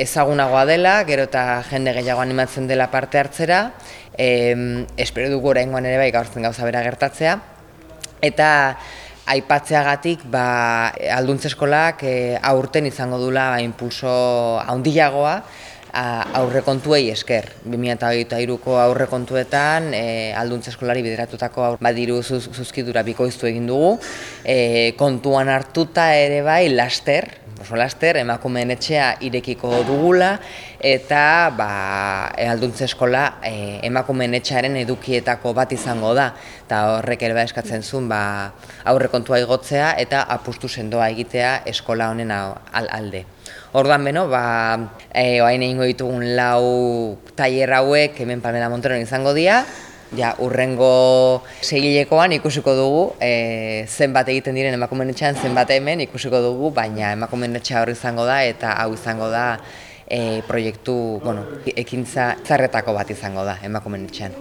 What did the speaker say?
ezagunagoa dela, gero eta jende gehiago animatzen dela parte hartzera, e, espero dugu oraingoan ere bai gaurtzen gauza bera gertatzea, eta aipatzeagatik ba, alduntze eskolak e, aurten izango dula ba, impulso handiagoa, aurrekontuei esker. 2023ko aurrekontuetan e, alduntze eskolari bideratutako aur, badiru zuz, zuzkidura bikoiztu egin dugu. E, kontuan hartuta ere bai laster, oso laster, emakumeen etxea irekiko dugula, eta ba, e, alduntze eskola e, emakumeen etxearen edukietako bat izango da, eta horrek ere ba eskatzen zuen ba, aurrekontua igotzea eta apustu sendoa egitea eskola honen alde. Orduan beno, ba, e, oain egingo ditugun lau tailer hauek hemen Pamela Monteron izango dira, ja, urrengo segilekoan ikusiko dugu e, zenbat egiten diren emakumeen etxean, zenbat hemen ikusiko dugu, baina emakumeen etxea hori izango da eta hau izango da e, proiektu, bueno, ekintza zarretako bat izango da emakumeen etxean.